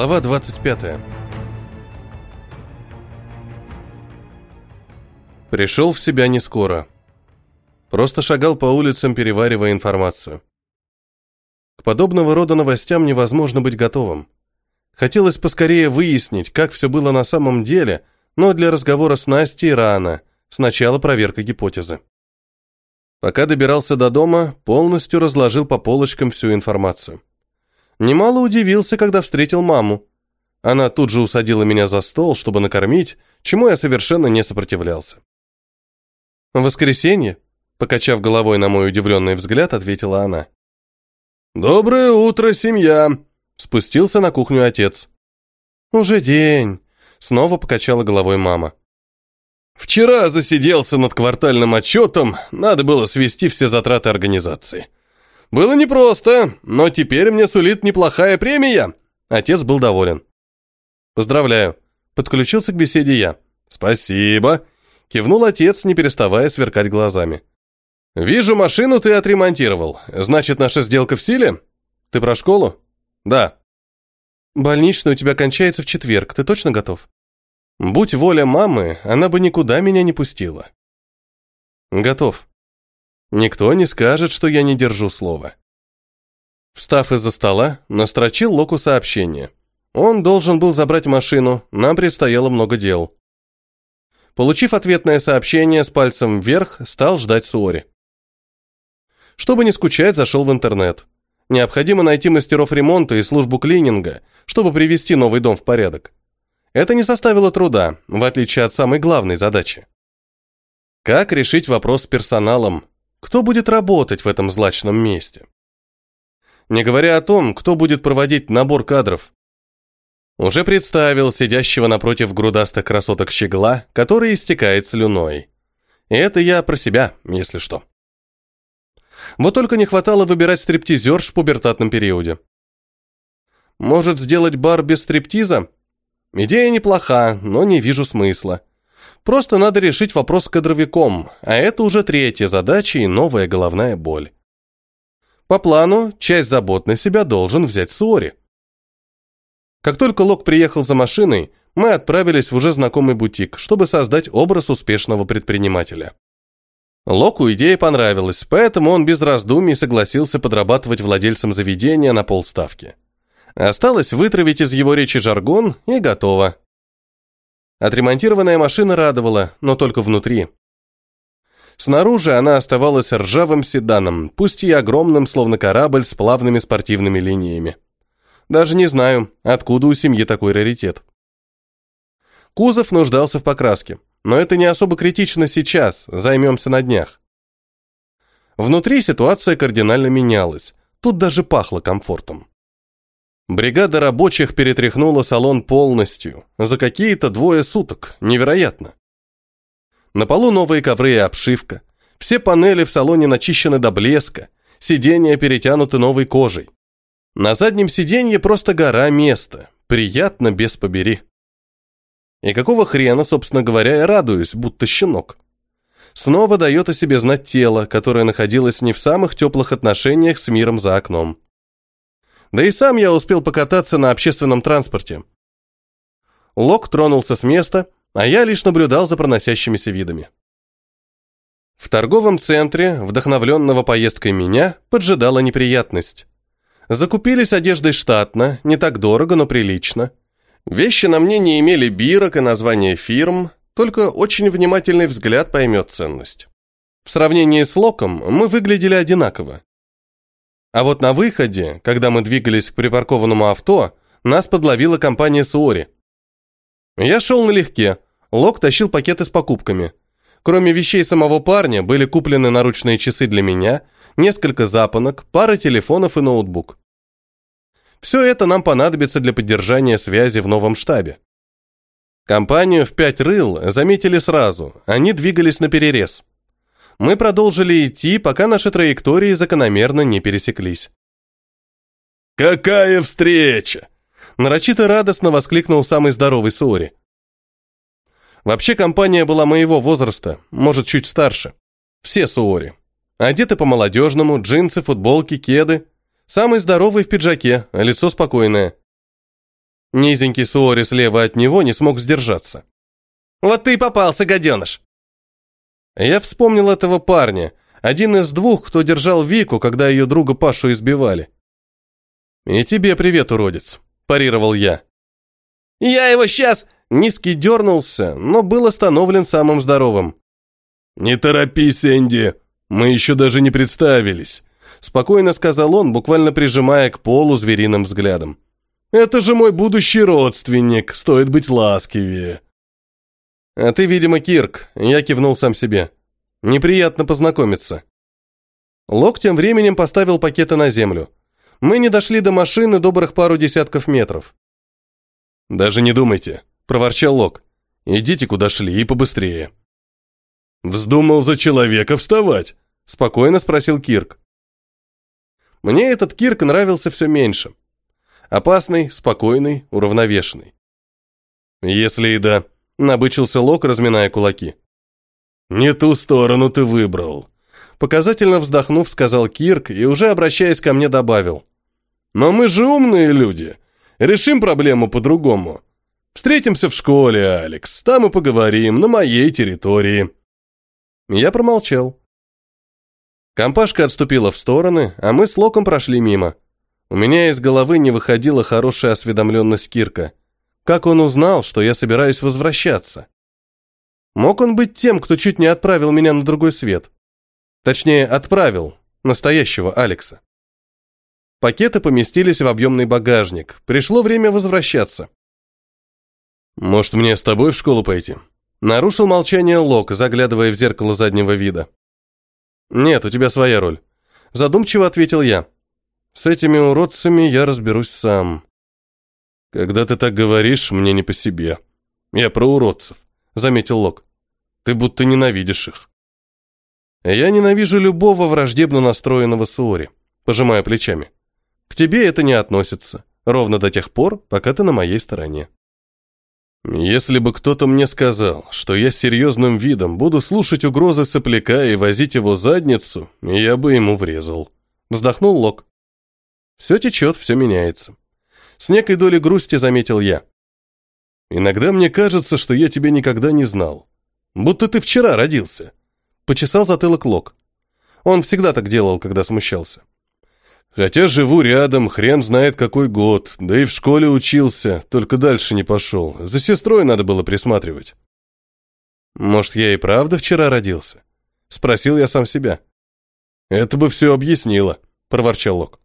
Глава 25. Пришел в себя не скоро. Просто шагал по улицам, переваривая информацию. К подобного рода новостям невозможно быть готовым. Хотелось поскорее выяснить, как все было на самом деле, но для разговора с Настей рано. Сначала проверка гипотезы. Пока добирался до дома, полностью разложил по полочкам всю информацию. Немало удивился, когда встретил маму. Она тут же усадила меня за стол, чтобы накормить, чему я совершенно не сопротивлялся. «Воскресенье?» – покачав головой на мой удивленный взгляд, ответила она. «Доброе утро, семья!» – спустился на кухню отец. «Уже день!» – снова покачала головой мама. «Вчера засиделся над квартальным отчетом, надо было свести все затраты организации». Было непросто, но теперь мне сулит неплохая премия. Отец был доволен. Поздравляю. Подключился к беседе я. Спасибо. Кивнул отец, не переставая сверкать глазами. Вижу, машину ты отремонтировал. Значит, наша сделка в силе? Ты про школу? Да. Больничный у тебя кончается в четверг. Ты точно готов? Будь воля мамы, она бы никуда меня не пустила. Готов. Никто не скажет, что я не держу слова. Встав из-за стола, настрочил Локу сообщение. Он должен был забрать машину, нам предстояло много дел. Получив ответное сообщение с пальцем вверх, стал ждать Суори. Чтобы не скучать, зашел в интернет. Необходимо найти мастеров ремонта и службу клининга, чтобы привести новый дом в порядок. Это не составило труда, в отличие от самой главной задачи. Как решить вопрос с персоналом, кто будет работать в этом злачном месте? Не говоря о том, кто будет проводить набор кадров. Уже представил сидящего напротив грудастых красоток щегла, который истекает слюной. И это я про себя, если что. Вот только не хватало выбирать стриптизерш в пубертатном периоде. Может, сделать бар без стриптиза? Идея неплоха, но не вижу смысла. Просто надо решить вопрос с кадровиком, а это уже третья задача и новая головная боль. По плану, часть забот на себя должен взять Суори. Как только Лок приехал за машиной, мы отправились в уже знакомый бутик, чтобы создать образ успешного предпринимателя. Локу идея понравилась, поэтому он без раздумий согласился подрабатывать владельцем заведения на полставки. Осталось вытравить из его речи жаргон, и готово. Отремонтированная машина радовала, но только внутри. Снаружи она оставалась ржавым седаном, пусть и огромным, словно корабль с плавными спортивными линиями. Даже не знаю, откуда у семьи такой раритет. Кузов нуждался в покраске, но это не особо критично сейчас, займемся на днях. Внутри ситуация кардинально менялась, тут даже пахло комфортом. Бригада рабочих перетряхнула салон полностью, за какие-то двое суток, невероятно. На полу новые ковры и обшивка, все панели в салоне начищены до блеска, сиденья перетянуты новой кожей. На заднем сиденье просто гора места, приятно без побери. И какого хрена, собственно говоря, я радуюсь, будто щенок. Снова дает о себе знать тело, которое находилось не в самых теплых отношениях с миром за окном. Да и сам я успел покататься на общественном транспорте. Лок тронулся с места, а я лишь наблюдал за проносящимися видами. В торговом центре, вдохновленного поездкой меня, поджидала неприятность. Закупились одеждой штатно, не так дорого, но прилично. Вещи на мне не имели бирок и названия фирм, только очень внимательный взгляд поймет ценность. В сравнении с Локом мы выглядели одинаково. А вот на выходе, когда мы двигались к припаркованному авто, нас подловила компания Суори. Я шел налегке, Лок тащил пакеты с покупками. Кроме вещей самого парня, были куплены наручные часы для меня, несколько запонок, пара телефонов и ноутбук. Все это нам понадобится для поддержания связи в новом штабе. Компанию в пять рыл заметили сразу, они двигались на перерез. Мы продолжили идти, пока наши траектории закономерно не пересеклись. «Какая встреча!» Нарочито радостно воскликнул самый здоровый Суори. Вообще компания была моего возраста, может, чуть старше. Все Суори. Одеты по-молодежному, джинсы, футболки, кеды. Самый здоровый в пиджаке, а лицо спокойное. Низенький Суори слева от него не смог сдержаться. «Вот ты и попался, гаденыш!» Я вспомнил этого парня, один из двух, кто держал Вику, когда ее друга Пашу избивали. «И тебе привет, уродец», – парировал я. «Я его сейчас...» Низкий дернулся, но был остановлен самым здоровым. «Не торопись, Энди, мы еще даже не представились», – спокойно сказал он, буквально прижимая к полу звериным взглядом. «Это же мой будущий родственник, стоит быть ласкивее». «А ты, видимо, Кирк», – я кивнул сам себе. «Неприятно познакомиться». Лок тем временем поставил пакеты на землю. Мы не дошли до машины добрых пару десятков метров. «Даже не думайте», – проворчал Лок. «Идите, куда шли, и побыстрее». «Вздумал за человека вставать?» – спокойно спросил Кирк. Мне этот Кирк нравился все меньше. Опасный, спокойный, уравновешенный. «Если и да», – набычился Лок, разминая кулаки. «Не ту сторону ты выбрал», – показательно вздохнув, сказал Кирк и уже обращаясь ко мне добавил. «Но мы же умные люди. Решим проблему по-другому. Встретимся в школе, Алекс. Там и поговорим, на моей территории». Я промолчал. Компашка отступила в стороны, а мы с Локом прошли мимо. У меня из головы не выходила хорошая осведомленность Кирка. Как он узнал, что я собираюсь возвращаться? Мог он быть тем, кто чуть не отправил меня на другой свет? Точнее, отправил настоящего Алекса. Пакеты поместились в объемный багажник. Пришло время возвращаться. «Может, мне с тобой в школу пойти?» Нарушил молчание Лок, заглядывая в зеркало заднего вида. «Нет, у тебя своя роль», – задумчиво ответил я. «С этими уродцами я разберусь сам». «Когда ты так говоришь, мне не по себе. Я про уродцев», – заметил Лок. «Ты будто ненавидишь их». «Я ненавижу любого враждебно настроенного Суори», – пожимая плечами. К тебе это не относится, ровно до тех пор, пока ты на моей стороне. Если бы кто-то мне сказал, что я серьезным видом буду слушать угрозы сопляка и возить его задницу, я бы ему врезал. Вздохнул Лок. Все течет, все меняется. С некой долей грусти заметил я. Иногда мне кажется, что я тебя никогда не знал. Будто ты вчера родился. Почесал затылок Лок. Он всегда так делал, когда смущался. Хотя живу рядом, хрен знает какой год, да и в школе учился, только дальше не пошел. За сестрой надо было присматривать. Может, я и правда вчера родился? Спросил я сам себя. Это бы все объяснило, проворчал Лок.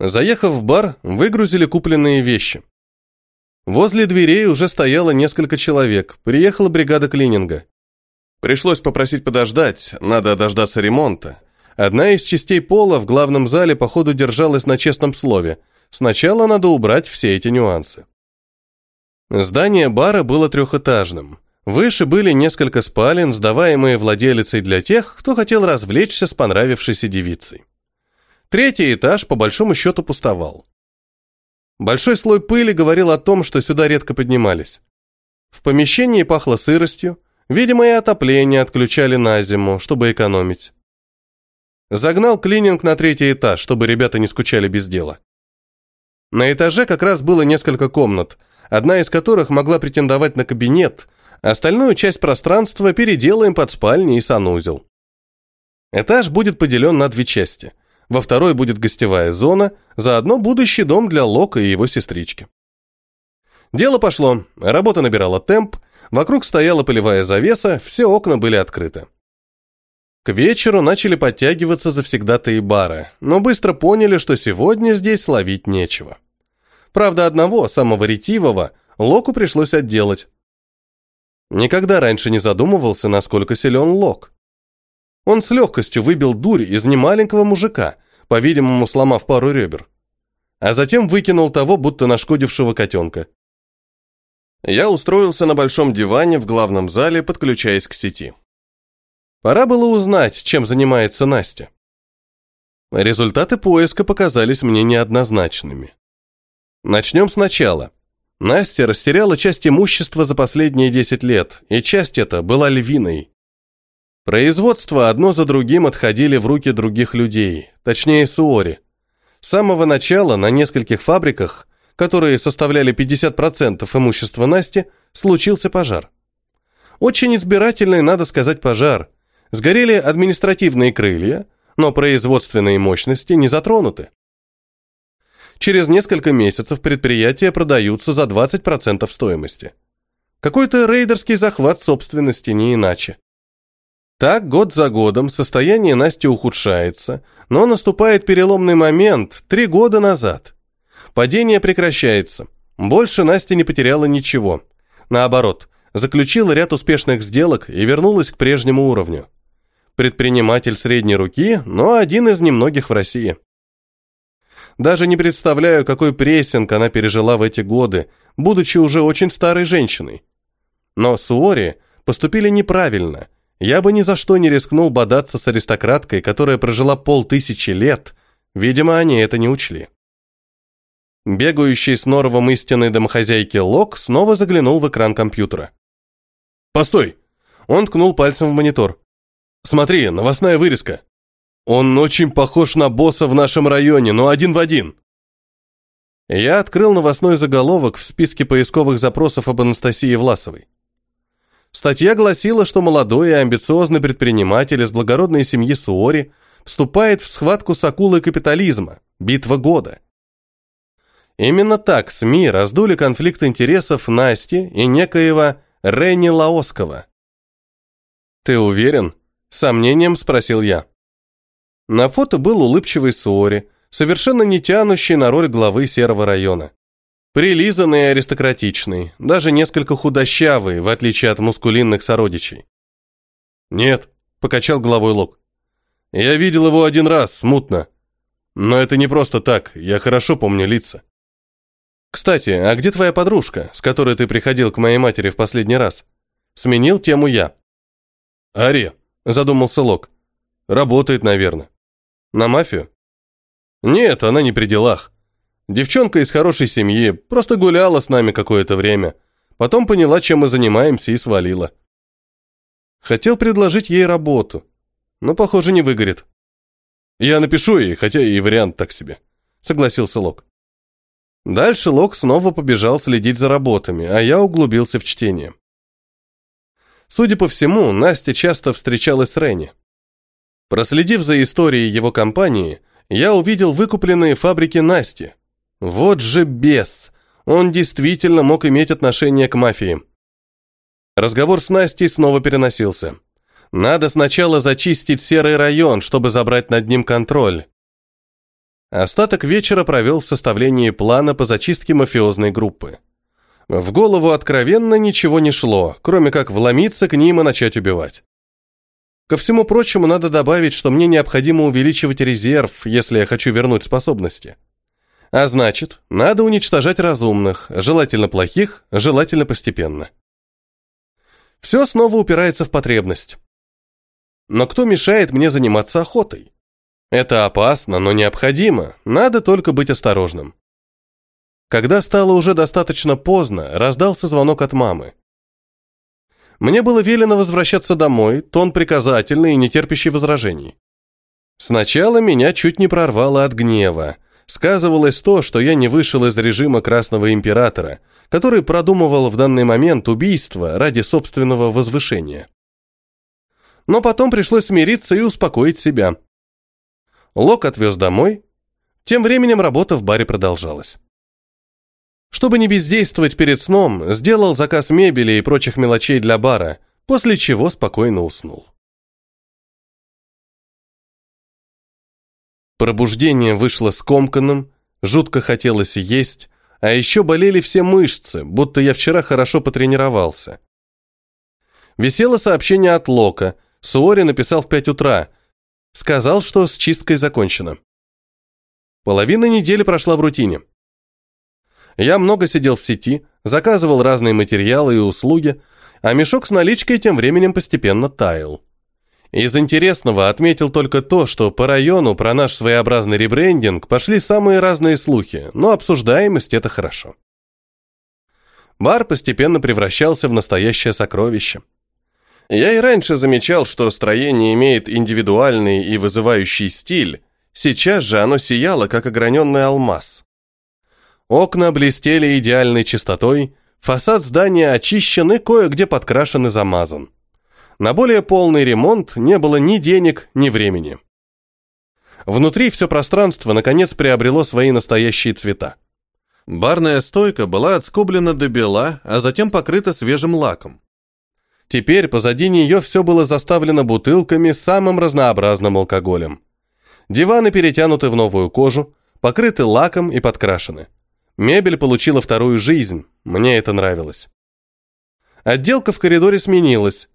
Заехав в бар, выгрузили купленные вещи. Возле дверей уже стояло несколько человек, приехала бригада клининга. Пришлось попросить подождать, надо дождаться ремонта, Одна из частей пола в главном зале походу держалась на честном слове. Сначала надо убрать все эти нюансы. Здание бара было трехэтажным. Выше были несколько спален, сдаваемые владелицей для тех, кто хотел развлечься с понравившейся девицей. Третий этаж по большому счету пустовал. Большой слой пыли говорил о том, что сюда редко поднимались. В помещении пахло сыростью, видимо, и отопление отключали на зиму, чтобы экономить. Загнал клининг на третий этаж, чтобы ребята не скучали без дела. На этаже как раз было несколько комнат, одна из которых могла претендовать на кабинет, остальную часть пространства переделаем под спальни и санузел. Этаж будет поделен на две части. Во второй будет гостевая зона, заодно будущий дом для Лока и его сестрички. Дело пошло, работа набирала темп, вокруг стояла полевая завеса, все окна были открыты. К вечеру начали подтягиваться завсегдатые бары, но быстро поняли, что сегодня здесь ловить нечего. Правда, одного, самого ретивого, Локу пришлось отделать. Никогда раньше не задумывался, насколько силен Лок. Он с легкостью выбил дурь из немаленького мужика, по-видимому, сломав пару ребер. А затем выкинул того, будто нашкодившего котенка. Я устроился на большом диване в главном зале, подключаясь к сети. Пора было узнать, чем занимается Настя. Результаты поиска показались мне неоднозначными. Начнем сначала. Настя растеряла часть имущества за последние 10 лет, и часть эта была львиной. Производства одно за другим отходили в руки других людей, точнее Суори. С самого начала на нескольких фабриках которые составляли 50% имущества Насти, случился пожар. Очень избирательный, надо сказать, пожар. Сгорели административные крылья, но производственные мощности не затронуты. Через несколько месяцев предприятия продаются за 20% стоимости. Какой-то рейдерский захват собственности, не иначе. Так, год за годом состояние Насти ухудшается, но наступает переломный момент три года назад. Падение прекращается. Больше Настя не потеряла ничего. Наоборот, заключила ряд успешных сделок и вернулась к прежнему уровню. Предприниматель средней руки, но один из немногих в России. Даже не представляю, какой прессинг она пережила в эти годы, будучи уже очень старой женщиной. Но Суори поступили неправильно. Я бы ни за что не рискнул бодаться с аристократкой, которая прожила полтысячи лет. Видимо, они это не учли. Бегающий с норовом истинной домохозяйки Лок снова заглянул в экран компьютера. «Постой!» Он ткнул пальцем в монитор. «Смотри, новостная вырезка. Он очень похож на босса в нашем районе, но один в один». Я открыл новостной заголовок в списке поисковых запросов об Анастасии Власовой. Статья гласила, что молодой и амбициозный предприниматель из благородной семьи Суори вступает в схватку с акулой капитализма, битва года. Именно так СМИ раздули конфликт интересов Насти и некоего Ренни Лаоскова. «Ты уверен?» – сомнением спросил я. На фото был улыбчивый Суори, совершенно не тянущий на роль главы серого района. Прилизанный и аристократичный, даже несколько худощавый, в отличие от мускулинных сородичей. «Нет», — покачал головой Лок. «Я видел его один раз, смутно. Но это не просто так, я хорошо помню лица». «Кстати, а где твоя подружка, с которой ты приходил к моей матери в последний раз?» Сменил тему я. «Ари», — задумался Лок. «Работает, наверное». «На мафию?» «Нет, она не при делах. Девчонка из хорошей семьи, просто гуляла с нами какое-то время. Потом поняла, чем мы занимаемся, и свалила. Хотел предложить ей работу, но, похоже, не выгорит. Я напишу ей, хотя и вариант так себе, согласился Лок. Дальше Лок снова побежал следить за работами, а я углубился в чтение. Судя по всему, Настя часто встречалась с Ренни. Проследив за историей его компании, я увидел выкупленные фабрики Насти, вот же бес! Он действительно мог иметь отношение к мафии. Разговор с Настей снова переносился. Надо сначала зачистить серый район, чтобы забрать над ним контроль. Остаток вечера провел в составлении плана по зачистке мафиозной группы. В голову откровенно ничего не шло, кроме как вломиться к ним и начать убивать. Ко всему прочему, надо добавить, что мне необходимо увеличивать резерв, если я хочу вернуть способности. А значит, надо уничтожать разумных, желательно плохих, желательно постепенно. Все снова упирается в потребность. Но кто мешает мне заниматься охотой? Это опасно, но необходимо, надо только быть осторожным. Когда стало уже достаточно поздно, раздался звонок от мамы. Мне было велено возвращаться домой, тон приказательный и не терпящий возражений. Сначала меня чуть не прорвало от гнева, сказывалось то, что я не вышел из режима Красного Императора, который продумывал в данный момент убийство ради собственного возвышения. Но потом пришлось смириться и успокоить себя. Лок отвез домой. Тем временем работа в баре продолжалась. Чтобы не бездействовать перед сном, сделал заказ мебели и прочих мелочей для бара, после чего спокойно уснул. Пробуждение вышло скомканным, жутко хотелось есть, а еще болели все мышцы, будто я вчера хорошо потренировался. Висело сообщение от Лока. Суори написал в пять утра. Сказал, что с чисткой закончено. Половина недели прошла в рутине. Я много сидел в сети, заказывал разные материалы и услуги, а мешок с наличкой тем временем постепенно таял. Из интересного отметил только то, что по району про наш своеобразный ребрендинг пошли самые разные слухи, но обсуждаемость – это хорошо. Бар постепенно превращался в настоящее сокровище. Я и раньше замечал, что строение имеет индивидуальный и вызывающий стиль, сейчас же оно сияло, как ограненный алмаз. Окна блестели идеальной чистотой, фасад здания очищен и кое-где подкрашен и замазан. На более полный ремонт не было ни денег, ни времени. Внутри все пространство наконец приобрело свои настоящие цвета. Барная стойка была отскоблена до бела, а затем покрыта свежим лаком. Теперь позади нее все было заставлено бутылками с самым разнообразным алкоголем. Диваны перетянуты в новую кожу, покрыты лаком и подкрашены. Мебель получила вторую жизнь, мне это нравилось. Отделка в коридоре сменилась.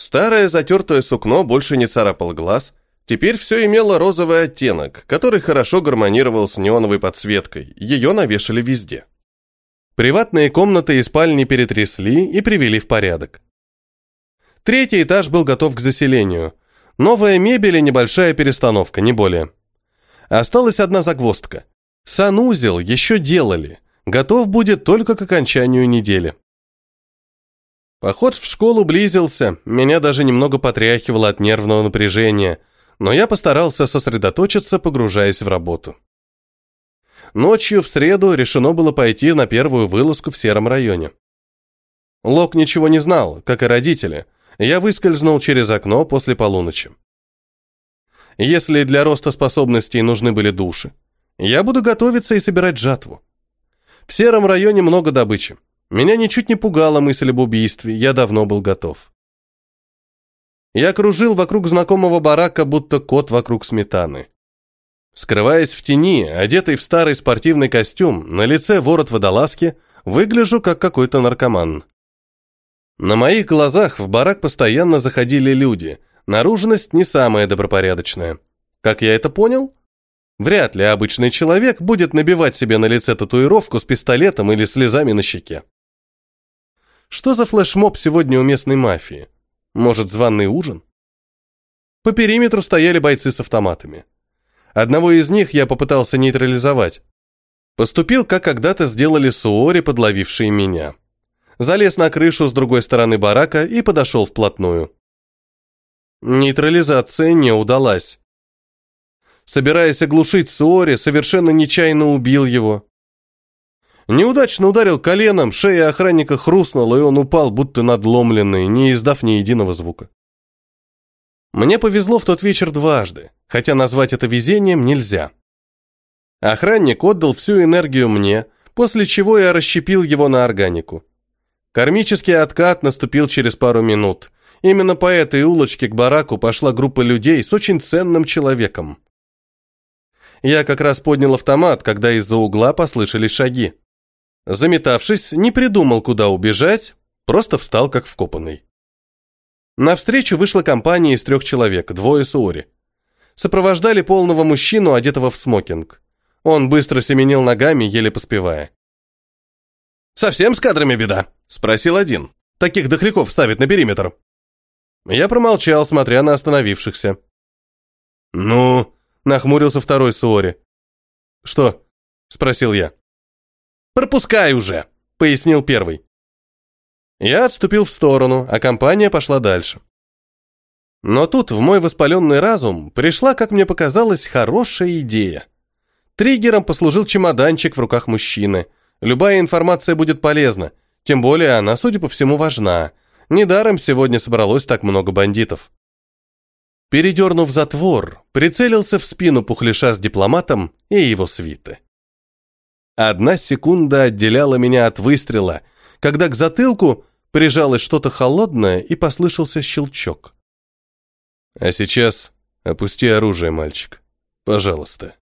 Старое затертое сукно больше не царапало глаз, теперь все имело розовый оттенок, который хорошо гармонировал с неоновой подсветкой, ее навешали везде. Приватные комнаты и спальни перетрясли и привели в порядок. Третий этаж был готов к заселению. Новая мебель и небольшая перестановка, не более. Осталась одна загвоздка. Санузел еще делали. Готов будет только к окончанию недели. Поход в школу близился, меня даже немного потряхивало от нервного напряжения, но я постарался сосредоточиться, погружаясь в работу. Ночью в среду решено было пойти на первую вылазку в сером районе. Лок ничего не знал, как и родители – я выскользнул через окно после полуночи. Если для роста способностей нужны были души, я буду готовиться и собирать жатву. В сером районе много добычи. Меня ничуть не пугала мысль об убийстве, я давно был готов. Я кружил вокруг знакомого барака, будто кот вокруг сметаны. Скрываясь в тени, одетый в старый спортивный костюм, на лице ворот водолазки, выгляжу как какой-то наркоман. На моих глазах в барак постоянно заходили люди. Наружность не самая добропорядочная. Как я это понял? Вряд ли обычный человек будет набивать себе на лице татуировку с пистолетом или слезами на щеке. Что за флешмоб сегодня у местной мафии? Может, званый ужин? По периметру стояли бойцы с автоматами. Одного из них я попытался нейтрализовать. Поступил, как когда-то сделали суори, подловившие меня залез на крышу с другой стороны барака и подошел вплотную. Нейтрализация не удалась. Собираясь оглушить Суори, совершенно нечаянно убил его. Неудачно ударил коленом, шея охранника хрустнула, и он упал, будто надломленный, не издав ни единого звука. Мне повезло в тот вечер дважды, хотя назвать это везением нельзя. Охранник отдал всю энергию мне, после чего я расщепил его на органику. Кармический откат наступил через пару минут. Именно по этой улочке к бараку пошла группа людей с очень ценным человеком. Я как раз поднял автомат, когда из-за угла послышались шаги. Заметавшись, не придумал, куда убежать, просто встал как вкопанный. Навстречу вышла компания из трех человек, двое суори. Сопровождали полного мужчину, одетого в смокинг. Он быстро семенил ногами, еле поспевая. «Совсем с кадрами беда?» – спросил один. «Таких дохляков ставят на периметр». Я промолчал, смотря на остановившихся. «Ну?» – нахмурился второй Суори. «Что?» – спросил я. «Пропускай уже!» – пояснил первый. Я отступил в сторону, а компания пошла дальше. Но тут в мой воспаленный разум пришла, как мне показалось, хорошая идея. Триггером послужил чемоданчик в руках мужчины – Любая информация будет полезна, тем более она, судя по всему, важна. Недаром сегодня собралось так много бандитов. Передернув затвор, прицелился в спину пухляша с дипломатом и его свиты. Одна секунда отделяла меня от выстрела, когда к затылку прижалось что-то холодное и послышался щелчок. А сейчас опусти оружие, мальчик. Пожалуйста.